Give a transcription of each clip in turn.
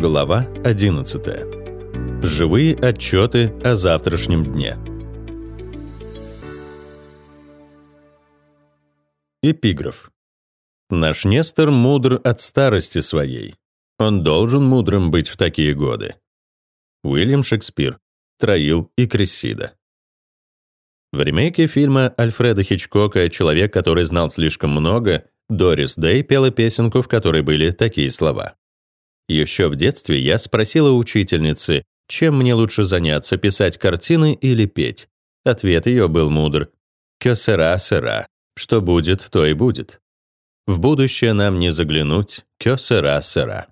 Глава 11. Живые отчеты о завтрашнем дне. Эпиграф. Наш Нестор мудр от старости своей. Он должен мудрым быть в такие годы. Уильям Шекспир, Троил и Крессида. В ремейке фильма Альфреда Хичкока «Человек, который знал слишком много» Дорис Дэй пела песенку, в которой были такие слова. Еще в детстве я спросила учительницы, чем мне лучше заняться, писать картины или петь. Ответ ее был мудр. «Ке сера. Что будет, то и будет. В будущее нам не заглянуть. Ке сера, сера».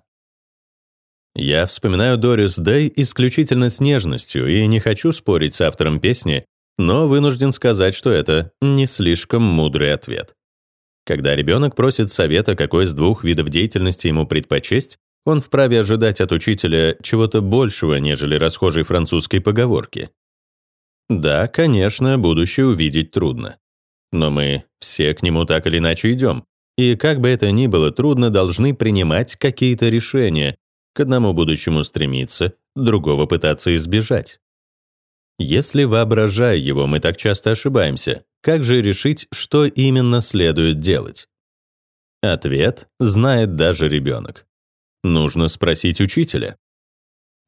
Я вспоминаю Дорис Дэй исключительно с нежностью и не хочу спорить с автором песни, но вынужден сказать, что это не слишком мудрый ответ. Когда ребенок просит совета, какой из двух видов деятельности ему предпочесть, он вправе ожидать от учителя чего-то большего, нежели расхожей французской поговорки. Да, конечно, будущее увидеть трудно. Но мы все к нему так или иначе идем, и как бы это ни было трудно, должны принимать какие-то решения, к одному будущему стремиться, другого пытаться избежать. Если, воображая его, мы так часто ошибаемся, как же решить, что именно следует делать? Ответ знает даже ребенок. Нужно спросить учителя.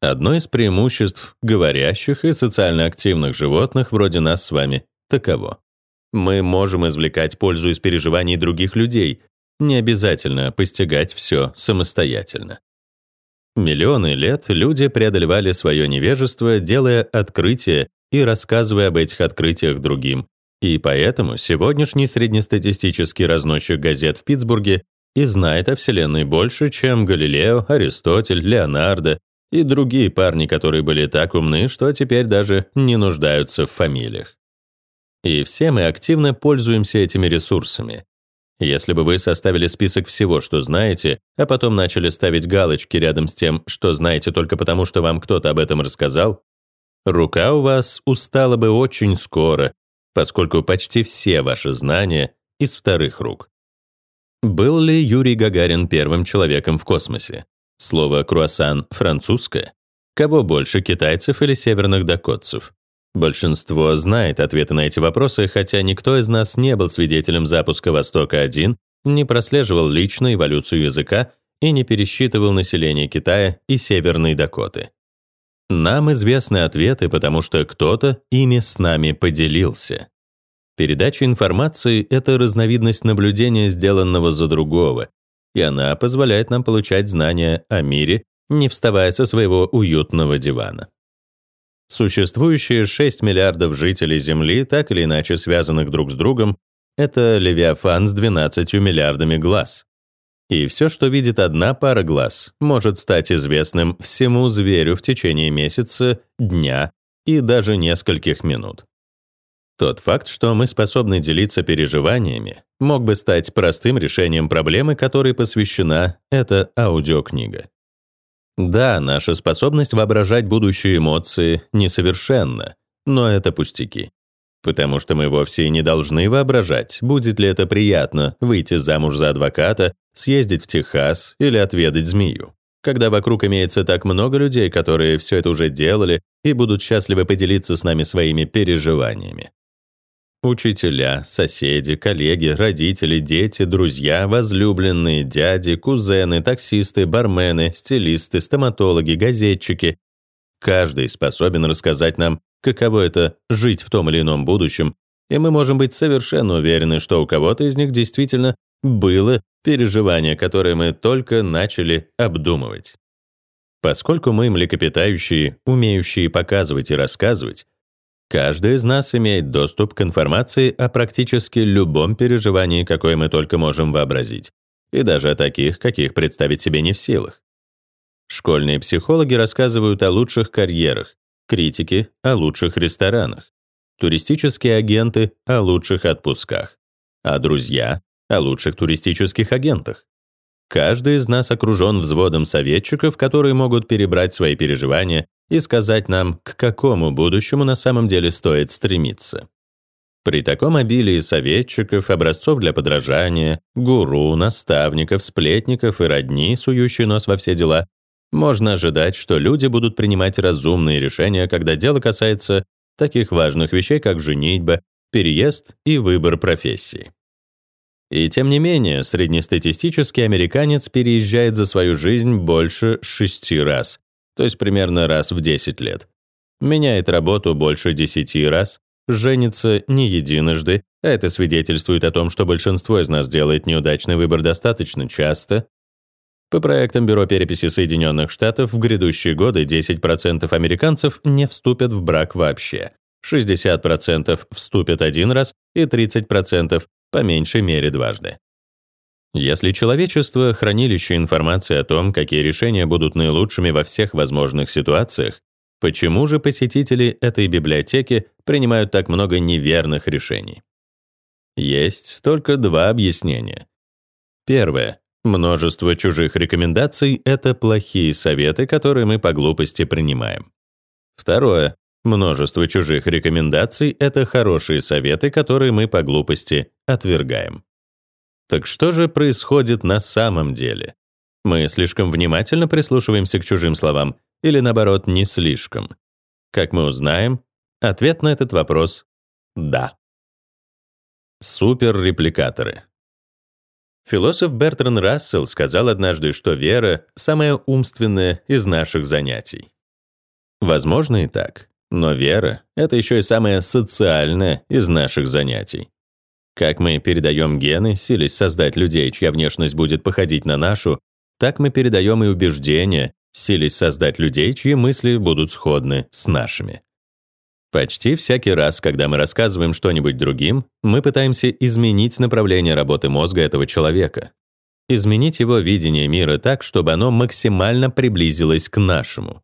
Одно из преимуществ говорящих и социально активных животных вроде нас с вами таково. Мы можем извлекать пользу из переживаний других людей, не обязательно постигать все самостоятельно. Миллионы лет люди преодолевали свое невежество, делая открытия и рассказывая об этих открытиях другим. И поэтому сегодняшний среднестатистический разносчик газет в Питтсбурге и знает о Вселенной больше, чем Галилео, Аристотель, Леонардо и другие парни, которые были так умны, что теперь даже не нуждаются в фамилиях. И все мы активно пользуемся этими ресурсами. Если бы вы составили список всего, что знаете, а потом начали ставить галочки рядом с тем, что знаете только потому, что вам кто-то об этом рассказал, рука у вас устала бы очень скоро, поскольку почти все ваши знания из вторых рук. Был ли Юрий Гагарин первым человеком в космосе? Слово «круассан» французское? Кого больше, китайцев или северных дакотцев? Большинство знает ответы на эти вопросы, хотя никто из нас не был свидетелем запуска «Востока-1», не прослеживал лично эволюцию языка и не пересчитывал население Китая и Северной Дакоты. Нам известны ответы, потому что кто-то ими с нами поделился. Передача информации — это разновидность наблюдения, сделанного за другого, и она позволяет нам получать знания о мире, не вставая со своего уютного дивана. Существующие 6 миллиардов жителей Земли, так или иначе связанных друг с другом, это Левиафан с 12 миллиардами глаз. И все, что видит одна пара глаз, может стать известным всему зверю в течение месяца, дня и даже нескольких минут. Тот факт, что мы способны делиться переживаниями, мог бы стать простым решением проблемы, которой посвящена эта аудиокнига. Да, наша способность воображать будущие эмоции несовершенна, но это пустяки. Потому что мы вовсе не должны воображать, будет ли это приятно выйти замуж за адвоката, съездить в Техас или отведать змею когда вокруг имеется так много людей, которые все это уже делали и будут счастливы поделиться с нами своими переживаниями. Учителя, соседи, коллеги, родители, дети, друзья, возлюбленные, дяди, кузены, таксисты, бармены, стилисты, стоматологи, газетчики. Каждый способен рассказать нам, каково это жить в том или ином будущем, и мы можем быть совершенно уверены, что у кого-то из них действительно было переживание, которое мы только начали обдумывать. Поскольку мы млекопитающие, умеющие показывать и рассказывать, Каждый из нас имеет доступ к информации о практически любом переживании, какое мы только можем вообразить, и даже о таких, каких представить себе не в силах. Школьные психологи рассказывают о лучших карьерах, критики — о лучших ресторанах, туристические агенты — о лучших отпусках, а друзья — о лучших туристических агентах. Каждый из нас окружен взводом советчиков, которые могут перебрать свои переживания и сказать нам, к какому будущему на самом деле стоит стремиться. При таком обилии советчиков, образцов для подражания, гуру, наставников, сплетников и родни, сующий нос во все дела, можно ожидать, что люди будут принимать разумные решения, когда дело касается таких важных вещей, как женитьба, переезд и выбор профессии. И тем не менее, среднестатистический американец переезжает за свою жизнь больше шести раз, то есть примерно раз в 10 лет. Меняет работу больше 10 раз, женится не единожды, а это свидетельствует о том, что большинство из нас делает неудачный выбор достаточно часто. По проектам Бюро переписи Соединенных Штатов в грядущие годы 10% американцев не вступят в брак вообще, 60% вступят один раз и 30% по меньшей мере дважды. Если человечество — хранилище информации о том, какие решения будут наилучшими во всех возможных ситуациях, почему же посетители этой библиотеки принимают так много неверных решений? Есть только два объяснения. Первое. Множество чужих рекомендаций — это плохие советы, которые мы по глупости принимаем. Второе. Множество чужих рекомендаций — это хорошие советы, которые мы по глупости отвергаем. Так что же происходит на самом деле? Мы слишком внимательно прислушиваемся к чужим словам или, наоборот, не слишком? Как мы узнаем, ответ на этот вопрос — да. Суперрепликаторы. Философ Бертран Рассел сказал однажды, что вера — самое умственное из наших занятий. Возможно и так. Но вера — это еще и самое социальное из наших занятий. Как мы передаем гены, силясь создать людей, чья внешность будет походить на нашу, так мы передаем и убеждения, силясь создать людей, чьи мысли будут сходны с нашими. Почти всякий раз, когда мы рассказываем что-нибудь другим, мы пытаемся изменить направление работы мозга этого человека, изменить его видение мира так, чтобы оно максимально приблизилось к нашему.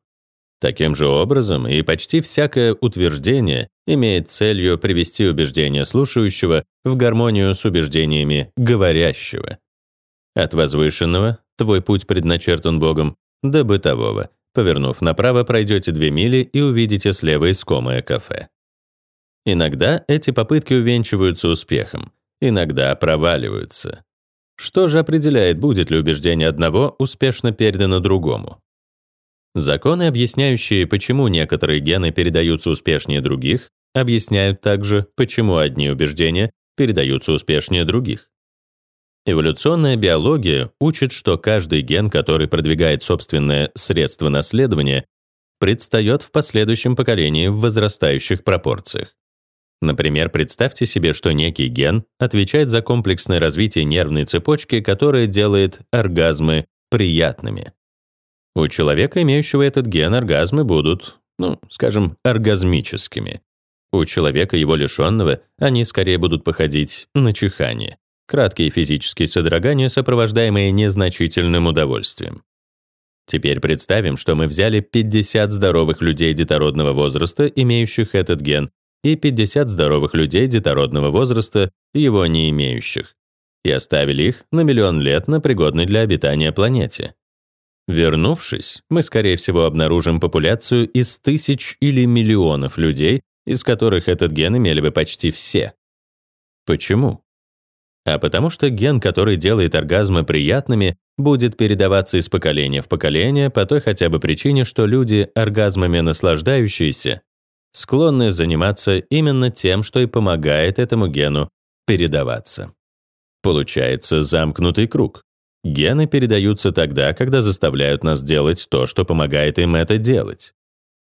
Таким же образом, и почти всякое утверждение имеет целью привести убеждение слушающего в гармонию с убеждениями говорящего. От возвышенного «твой путь предначертан Богом» до бытового «повернув направо, пройдете две мили и увидите слева искомое кафе». Иногда эти попытки увенчиваются успехом, иногда проваливаются. Что же определяет, будет ли убеждение одного успешно передано другому? Законы, объясняющие, почему некоторые гены передаются успешнее других, объясняют также, почему одни убеждения передаются успешнее других. Эволюционная биология учит, что каждый ген, который продвигает собственное средство наследования, предстает в последующем поколении в возрастающих пропорциях. Например, представьте себе, что некий ген отвечает за комплексное развитие нервной цепочки, которая делает оргазмы приятными. У человека, имеющего этот ген, оргазмы будут, ну, скажем, оргазмическими. У человека, его лишенного, они скорее будут походить на чихание. Краткие физические содрогания, сопровождаемые незначительным удовольствием. Теперь представим, что мы взяли 50 здоровых людей детородного возраста, имеющих этот ген, и 50 здоровых людей детородного возраста, его не имеющих, и оставили их на миллион лет на пригодной для обитания планете. Вернувшись, мы, скорее всего, обнаружим популяцию из тысяч или миллионов людей, из которых этот ген имели бы почти все. Почему? А потому что ген, который делает оргазмы приятными, будет передаваться из поколения в поколение по той хотя бы причине, что люди, оргазмами наслаждающиеся, склонны заниматься именно тем, что и помогает этому гену передаваться. Получается замкнутый круг. Гены передаются тогда, когда заставляют нас делать то, что помогает им это делать.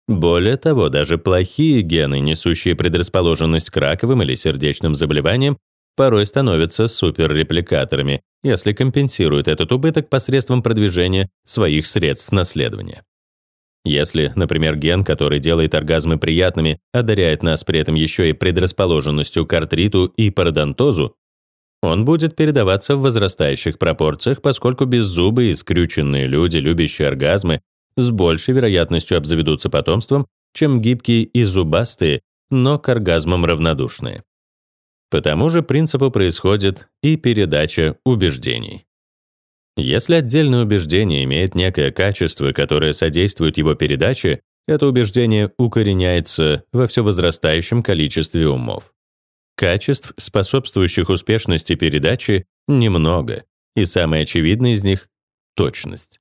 Более того, даже плохие гены, несущие предрасположенность к раковым или сердечным заболеваниям, порой становятся суперрепликаторами, если компенсируют этот убыток посредством продвижения своих средств наследования. Если, например, ген, который делает оргазмы приятными, одаряет нас при этом еще и предрасположенностью к артриту и пародонтозу, он будет передаваться в возрастающих пропорциях, поскольку беззубые и скрюченные люди, любящие оргазмы, с большей вероятностью обзаведутся потомством, чем гибкие и зубастые, но к оргазмам равнодушные. По тому же принципу происходит и передача убеждений. Если отдельное убеждение имеет некое качество, которое содействует его передаче, это убеждение укореняется во все возрастающем количестве умов. Качеств, способствующих успешности передачи, немного, и самое очевидное из них — точность.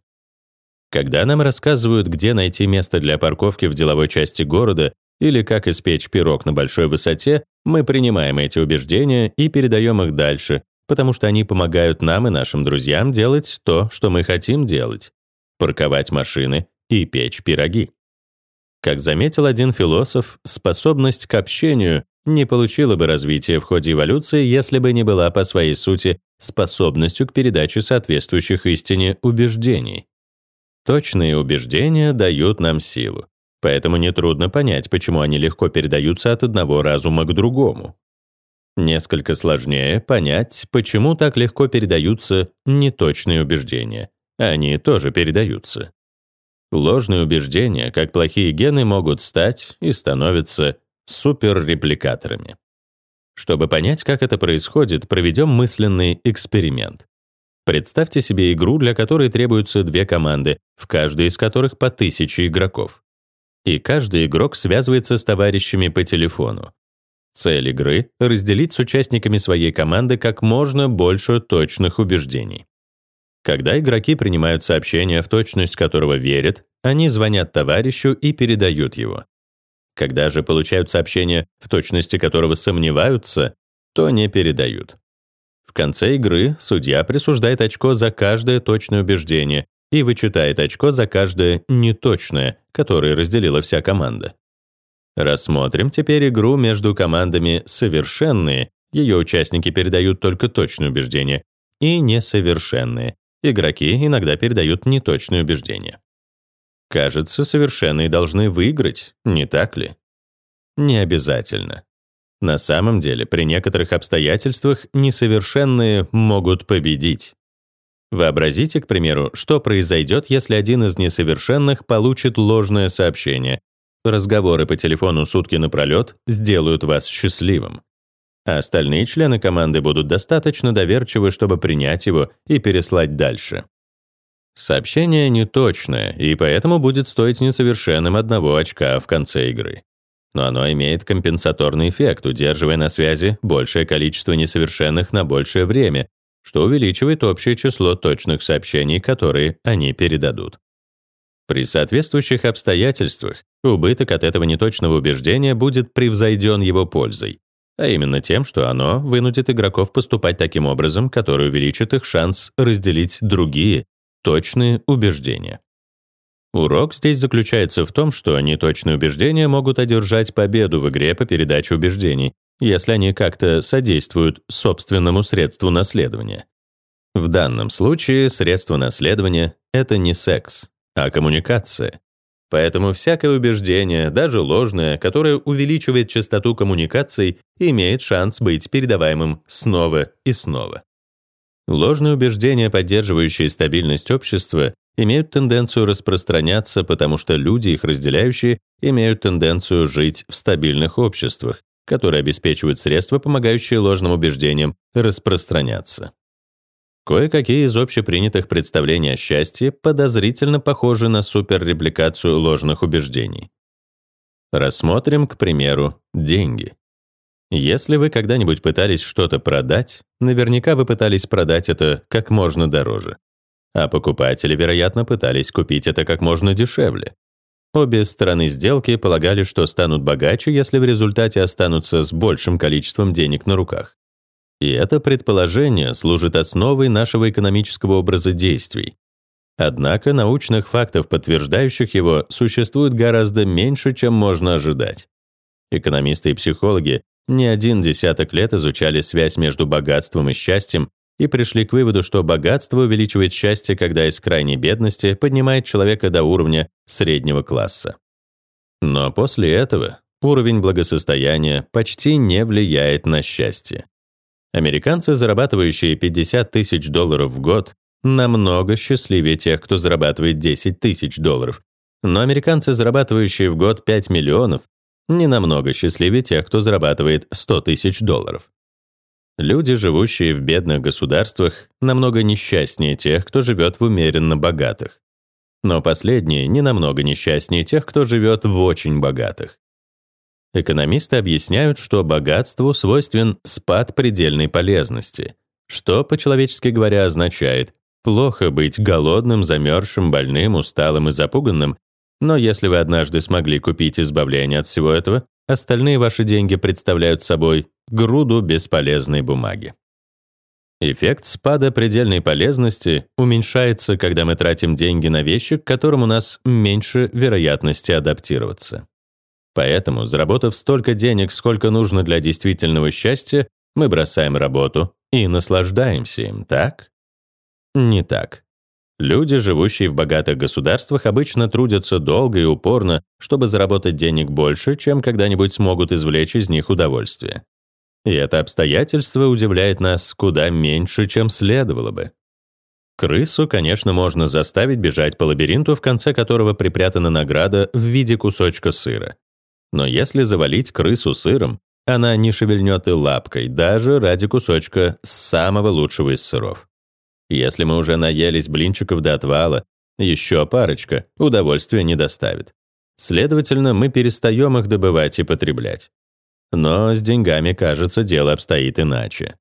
Когда нам рассказывают, где найти место для парковки в деловой части города или как испечь пирог на большой высоте, мы принимаем эти убеждения и передаем их дальше, потому что они помогают нам и нашим друзьям делать то, что мы хотим делать — парковать машины и печь пироги. Как заметил один философ, способность к общению не получила бы развития в ходе эволюции, если бы не была по своей сути способностью к передаче соответствующих истине убеждений. Точные убеждения дают нам силу, поэтому нетрудно понять, почему они легко передаются от одного разума к другому. Несколько сложнее понять, почему так легко передаются неточные убеждения. Они тоже передаются. Ложные убеждения, как плохие гены, могут стать и становятся суперрепликаторами. Чтобы понять, как это происходит, проведем мысленный эксперимент. Представьте себе игру, для которой требуются две команды, в каждой из которых по тысяче игроков. И каждый игрок связывается с товарищами по телефону. Цель игры — разделить с участниками своей команды как можно больше точных убеждений. Когда игроки принимают сообщение, в точность которого верят, они звонят товарищу и передают его. Когда же получают сообщение, в точности которого сомневаются, то не передают. В конце игры судья присуждает очко за каждое точное убеждение и вычитает очко за каждое неточное, которое разделила вся команда. Рассмотрим теперь игру между командами «совершенные», ее участники передают только точные убеждения, и «несовершенные», Игроки иногда передают неточные убеждения. Кажется, совершенные должны выиграть, не так ли? Не обязательно. На самом деле, при некоторых обстоятельствах несовершенные могут победить. Вообразите, к примеру, что произойдет, если один из несовершенных получит ложное сообщение. Разговоры по телефону сутки напролет сделают вас счастливым а остальные члены команды будут достаточно доверчивы, чтобы принять его и переслать дальше. Сообщение неточное, и поэтому будет стоить несовершенным одного очка в конце игры. Но оно имеет компенсаторный эффект, удерживая на связи большее количество несовершенных на большее время, что увеличивает общее число точных сообщений, которые они передадут. При соответствующих обстоятельствах убыток от этого неточного убеждения будет превзойден его пользой, а именно тем, что оно вынудит игроков поступать таким образом, который увеличит их шанс разделить другие, точные убеждения. Урок здесь заключается в том, что неточные убеждения могут одержать победу в игре по передаче убеждений, если они как-то содействуют собственному средству наследования. В данном случае средство наследования — это не секс, а коммуникация. Поэтому всякое убеждение, даже ложное, которое увеличивает частоту коммуникаций, имеет шанс быть передаваемым снова и снова. Ложные убеждения, поддерживающие стабильность общества, имеют тенденцию распространяться, потому что люди, их разделяющие, имеют тенденцию жить в стабильных обществах, которые обеспечивают средства, помогающие ложным убеждениям распространяться. Кое-какие из общепринятых представлений о счастье подозрительно похожи на суперрепликацию ложных убеждений. Рассмотрим, к примеру, деньги. Если вы когда-нибудь пытались что-то продать, наверняка вы пытались продать это как можно дороже. А покупатели, вероятно, пытались купить это как можно дешевле. Обе стороны сделки полагали, что станут богаче, если в результате останутся с большим количеством денег на руках. И это предположение служит основой нашего экономического образа действий. Однако научных фактов, подтверждающих его, существует гораздо меньше, чем можно ожидать. Экономисты и психологи не один десяток лет изучали связь между богатством и счастьем и пришли к выводу, что богатство увеличивает счастье, когда из крайней бедности поднимает человека до уровня среднего класса. Но после этого уровень благосостояния почти не влияет на счастье. Американцы, зарабатывающие 50 тысяч долларов в год, намного счастливее тех, кто зарабатывает 10 тысяч долларов. Но американцы, зарабатывающие в год 5 миллионов, не намного счастливее тех, кто зарабатывает 100 тысяч долларов. Люди, живущие в бедных государствах, намного несчастнее тех, кто живет в умеренно богатых. Но последние не намного несчастнее тех, кто живет в очень богатых. Экономисты объясняют, что богатству свойствен спад предельной полезности, что, по-человечески говоря, означает, Плохо быть голодным, замерзшим, больным, усталым и запуганным, но если вы однажды смогли купить избавление от всего этого, остальные ваши деньги представляют собой груду бесполезной бумаги. Эффект спада предельной полезности уменьшается, когда мы тратим деньги на вещи, к которым у нас меньше вероятности адаптироваться. Поэтому, заработав столько денег, сколько нужно для действительного счастья, мы бросаем работу и наслаждаемся им, так? Не так. Люди, живущие в богатых государствах, обычно трудятся долго и упорно, чтобы заработать денег больше, чем когда-нибудь смогут извлечь из них удовольствие. И это обстоятельство удивляет нас куда меньше, чем следовало бы. Крысу, конечно, можно заставить бежать по лабиринту, в конце которого припрятана награда в виде кусочка сыра. Но если завалить крысу сыром, она не шевельнет и лапкой, даже ради кусочка самого лучшего из сыров. Если мы уже наелись блинчиков до отвала, еще парочка удовольствия не доставит. Следовательно, мы перестаем их добывать и потреблять. Но с деньгами, кажется, дело обстоит иначе.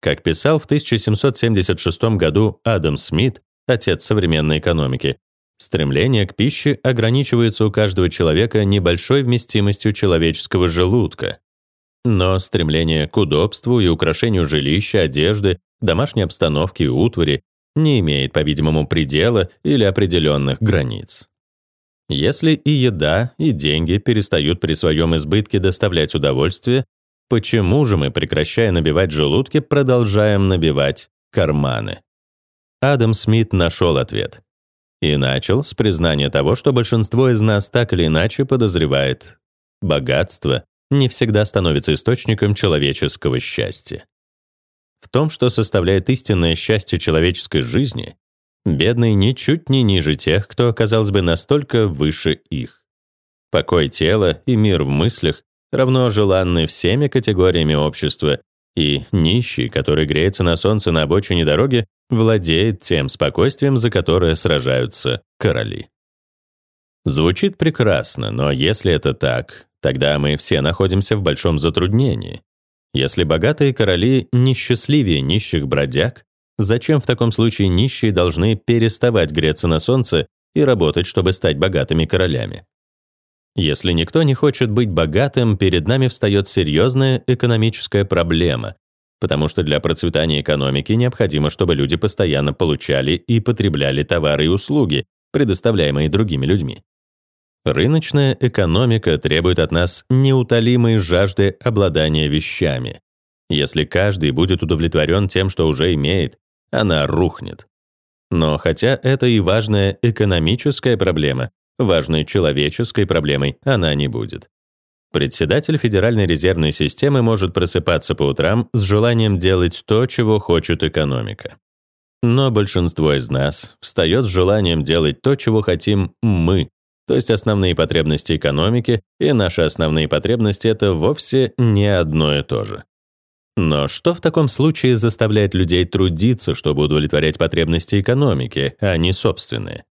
Как писал в 1776 году Адам Смит, отец современной экономики, стремление к пище ограничивается у каждого человека небольшой вместимостью человеческого желудка. Но стремление к удобству и украшению жилища, одежды, домашней обстановки и утвари не имеет, по-видимому, предела или определенных границ. Если и еда, и деньги перестают при своем избытке доставлять удовольствие, почему же мы, прекращая набивать желудки, продолжаем набивать карманы? Адам Смит нашел ответ. И начал с признания того, что большинство из нас так или иначе подозревает. Богатство не всегда становится источником человеческого счастья. В том, что составляет истинное счастье человеческой жизни, Бедные ничуть не ниже тех, кто, казалось бы, настолько выше их. Покой тела и мир в мыслях равно желанны всеми категориями общества, и нищий, который греется на солнце на обочине дороги, владеет тем спокойствием, за которое сражаются короли. Звучит прекрасно, но если это так, тогда мы все находимся в большом затруднении. Если богатые короли несчастливее нищих бродяг, Зачем в таком случае нищие должны переставать греться на солнце и работать, чтобы стать богатыми королями? Если никто не хочет быть богатым, перед нами встает серьезная экономическая проблема, потому что для процветания экономики необходимо, чтобы люди постоянно получали и потребляли товары и услуги, предоставляемые другими людьми. Рыночная экономика требует от нас неутолимой жажды обладания вещами. Если каждый будет удовлетворен тем, что уже имеет, она рухнет. Но хотя это и важная экономическая проблема, важной человеческой проблемой она не будет. Председатель Федеральной резервной системы может просыпаться по утрам с желанием делать то, чего хочет экономика. Но большинство из нас встает с желанием делать то, чего хотим мы, то есть основные потребности экономики и наши основные потребности — это вовсе не одно и то же. Но что в таком случае заставляет людей трудиться, чтобы удовлетворять потребности экономики, а не собственные?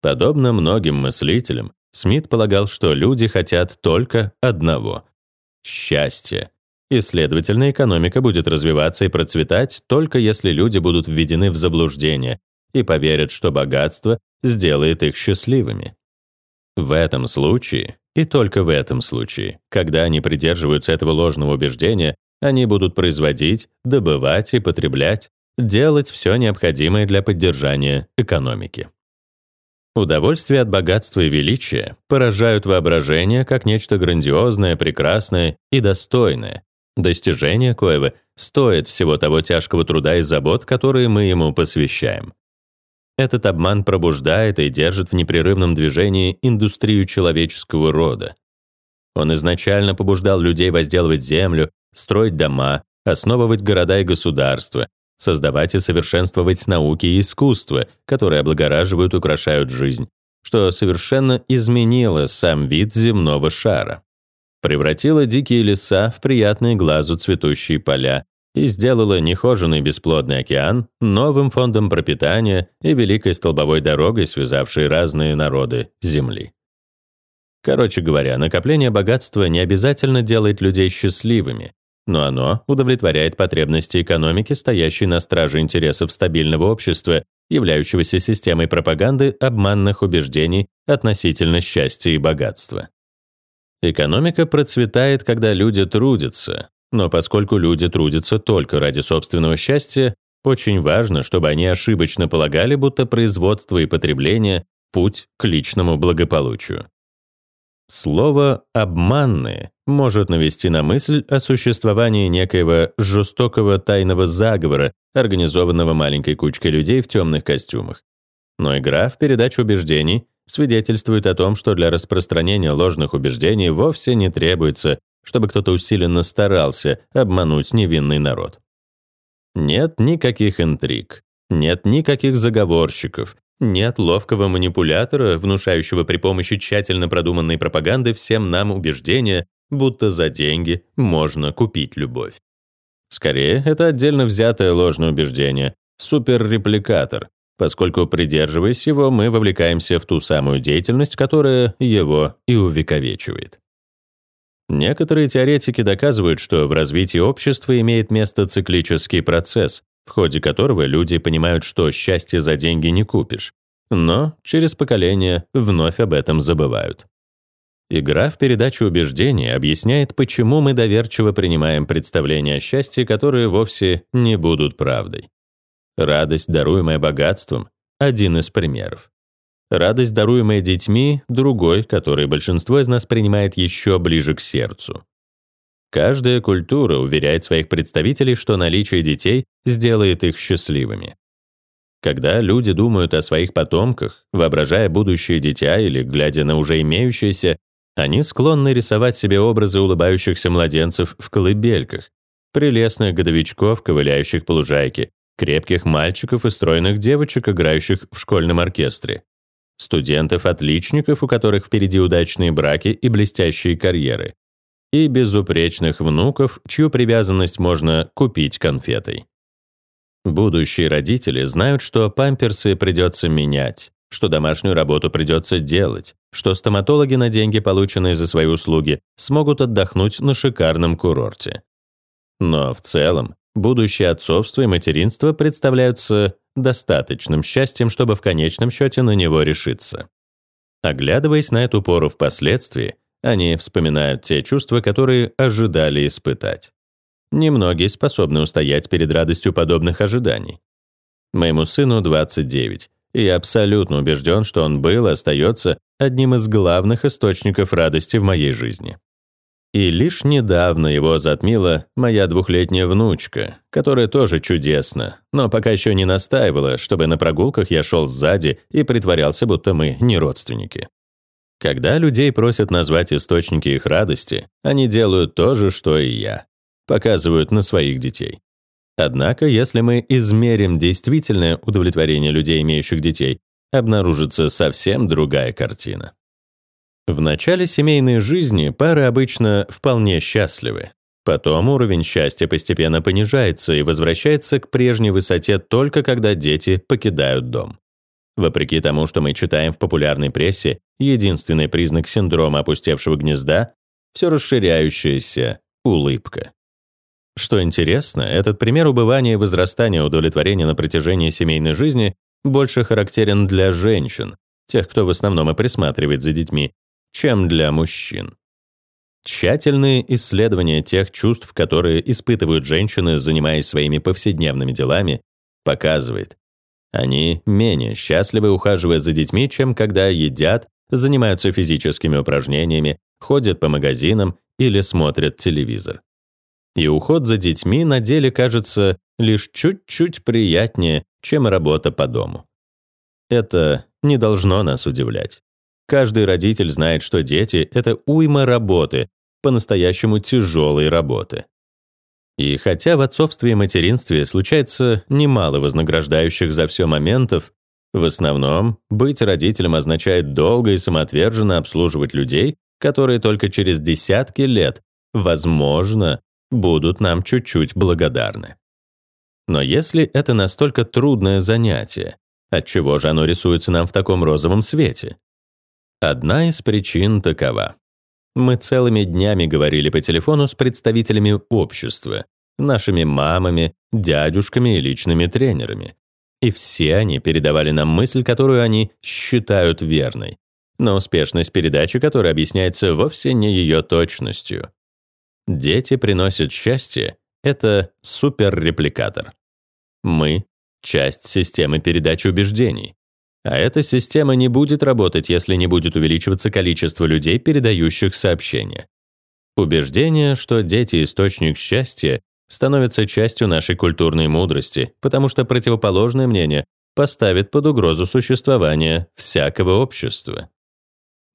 Подобно многим мыслителям, Смит полагал, что люди хотят только одного — счастья. И, следовательно, экономика будет развиваться и процветать только если люди будут введены в заблуждение и поверят, что богатство сделает их счастливыми. В этом случае, и только в этом случае, когда они придерживаются этого ложного убеждения, они будут производить, добывать и потреблять, делать все необходимое для поддержания экономики. Удовольствие от богатства и величия поражают воображение как нечто грандиозное, прекрасное и достойное, достижение коего стоит всего того тяжкого труда и забот, которые мы ему посвящаем. Этот обман пробуждает и держит в непрерывном движении индустрию человеческого рода. Он изначально побуждал людей возделывать землю, строить дома, основывать города и государства, создавать и совершенствовать науки и искусство, которые облагораживают и украшают жизнь, что совершенно изменило сам вид земного шара. Превратило дикие леса в приятные глазу цветущие поля и сделало нехоженный бесплодный океан новым фондом пропитания и великой столбовой дорогой, связавшей разные народы Земли. Короче говоря, накопление богатства не обязательно делает людей счастливыми, но оно удовлетворяет потребности экономики, стоящей на страже интересов стабильного общества являющегося системой пропаганды обманных убеждений относительно счастья и богатства. Экономика процветает, когда люди трудятся, но поскольку люди трудятся только ради собственного счастья, очень важно, чтобы они ошибочно полагали, будто производство и потребление — путь к личному благополучию. Слово «обманные» может навести на мысль о существовании некоего жестокого тайного заговора, организованного маленькой кучкой людей в темных костюмах. Но игра в передачу убеждений свидетельствует о том, что для распространения ложных убеждений вовсе не требуется, чтобы кто-то усиленно старался обмануть невинный народ. Нет никаких интриг, нет никаких заговорщиков, нет ловкого манипулятора, внушающего при помощи тщательно продуманной пропаганды всем нам убеждение, будто за деньги можно купить любовь. Скорее, это отдельно взятое ложное убеждение, суперрепликатор, поскольку, придерживаясь его, мы вовлекаемся в ту самую деятельность, которая его и увековечивает. Некоторые теоретики доказывают, что в развитии общества имеет место циклический процесс, в ходе которого люди понимают, что счастье за деньги не купишь, но через поколение вновь об этом забывают. Игра в передачу убеждений объясняет, почему мы доверчиво принимаем представления о счастье, которые вовсе не будут правдой. Радость, даруемая богатством — один из примеров. Радость, даруемая детьми — другой, который большинство из нас принимает еще ближе к сердцу. Каждая культура уверяет своих представителей, что наличие детей сделает их счастливыми. Когда люди думают о своих потомках, воображая будущее дитя или глядя на уже имеющееся, они склонны рисовать себе образы улыбающихся младенцев в колыбельках, прелестных годовичков, ковыляющих по лужайке, крепких мальчиков и стройных девочек, играющих в школьном оркестре, студентов-отличников, у которых впереди удачные браки и блестящие карьеры, и безупречных внуков, чью привязанность можно купить конфетой. Будущие родители знают, что памперсы придется менять, что домашнюю работу придется делать, что стоматологи на деньги, полученные за свои услуги, смогут отдохнуть на шикарном курорте. Но в целом, будущее отцовство и материнство представляются достаточным счастьем, чтобы в конечном счете на него решиться. Оглядываясь на эту пору впоследствии, они вспоминают те чувства, которые ожидали испытать. Немногие способны устоять перед радостью подобных ожиданий. Моему сыну 29, и абсолютно убежден, что он был и остается одним из главных источников радости в моей жизни. И лишь недавно его затмила моя двухлетняя внучка, которая тоже чудесна, но пока еще не настаивала, чтобы на прогулках я шел сзади и притворялся, будто мы не родственники. Когда людей просят назвать источники их радости, они делают то же, что и я. Показывают на своих детей. Однако, если мы измерим действительное удовлетворение людей, имеющих детей, обнаружится совсем другая картина. В начале семейной жизни пары обычно вполне счастливы. Потом уровень счастья постепенно понижается и возвращается к прежней высоте только когда дети покидают дом. Вопреки тому, что мы читаем в популярной прессе, единственный признак синдрома опустевшего гнезда — все расширяющаяся улыбка. Что интересно, этот пример убывания и возрастания удовлетворения на протяжении семейной жизни больше характерен для женщин, тех, кто в основном и присматривает за детьми, чем для мужчин. Тщательные исследования тех чувств, которые испытывают женщины, занимаясь своими повседневными делами, показывает, они менее счастливы, ухаживая за детьми, чем когда едят, занимаются физическими упражнениями, ходят по магазинам или смотрят телевизор. И уход за детьми на деле кажется лишь чуть-чуть приятнее, чем работа по дому. Это не должно нас удивлять. Каждый родитель знает, что дети — это уйма работы, по-настоящему тяжелой работы. И хотя в отцовстве и материнстве случается немало вознаграждающих за все моментов, в основном быть родителем означает долго и самоотверженно обслуживать людей, которые только через десятки лет, возможно, будут нам чуть-чуть благодарны. Но если это настолько трудное занятие, отчего же оно рисуется нам в таком розовом свете? Одна из причин такова. Мы целыми днями говорили по телефону с представителями общества, нашими мамами, дядюшками и личными тренерами. и все они передавали нам мысль, которую они считают верной, но успешность передачи, которая объясняется вовсе не ее точностью. Дети приносят счастье — это суперрепликатор. Мы — часть системы передачи убеждений. А эта система не будет работать, если не будет увеличиваться количество людей, передающих сообщения. Убеждение, что дети — источник счастья, становится частью нашей культурной мудрости, потому что противоположное мнение поставит под угрозу существование всякого общества.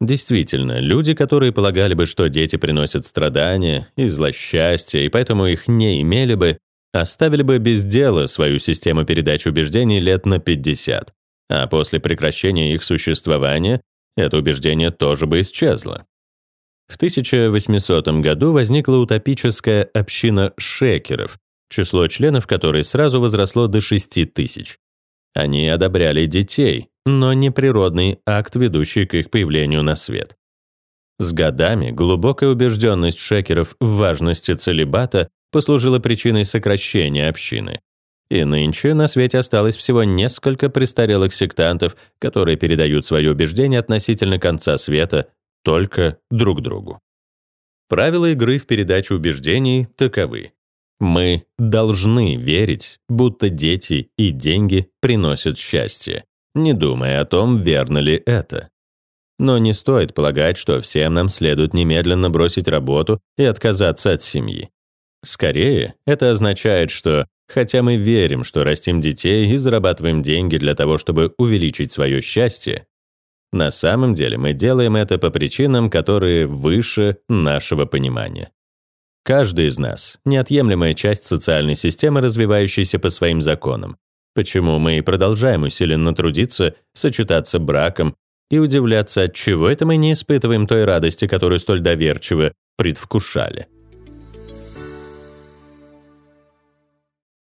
Действительно, люди, которые полагали бы, что дети приносят страдания и злосчастье, и поэтому их не имели бы, оставили бы без дела свою систему передачи убеждений лет на 50, а после прекращения их существования это убеждение тоже бы исчезло. В 1800 году возникла утопическая община шекеров, число членов которой сразу возросло до 6 тысяч. Они одобряли детей, но не природный акт, ведущий к их появлению на свет. С годами глубокая убежденность шекеров в важности целебата послужила причиной сокращения общины. И нынче на свете осталось всего несколько престарелых сектантов, которые передают свои убеждения относительно конца света только друг другу. Правила игры в передачу убеждений таковы. Мы должны верить, будто дети и деньги приносят счастье, не думая о том, верно ли это. Но не стоит полагать, что всем нам следует немедленно бросить работу и отказаться от семьи. Скорее, это означает, что хотя мы верим, что растим детей и зарабатываем деньги для того, чтобы увеличить свое счастье, на самом деле мы делаем это по причинам, которые выше нашего понимания. Каждый из нас — неотъемлемая часть социальной системы, развивающейся по своим законам. Почему мы и продолжаем усиленно трудиться, сочетаться браком и удивляться, от чего это мы не испытываем той радости, которую столь доверчиво предвкушали.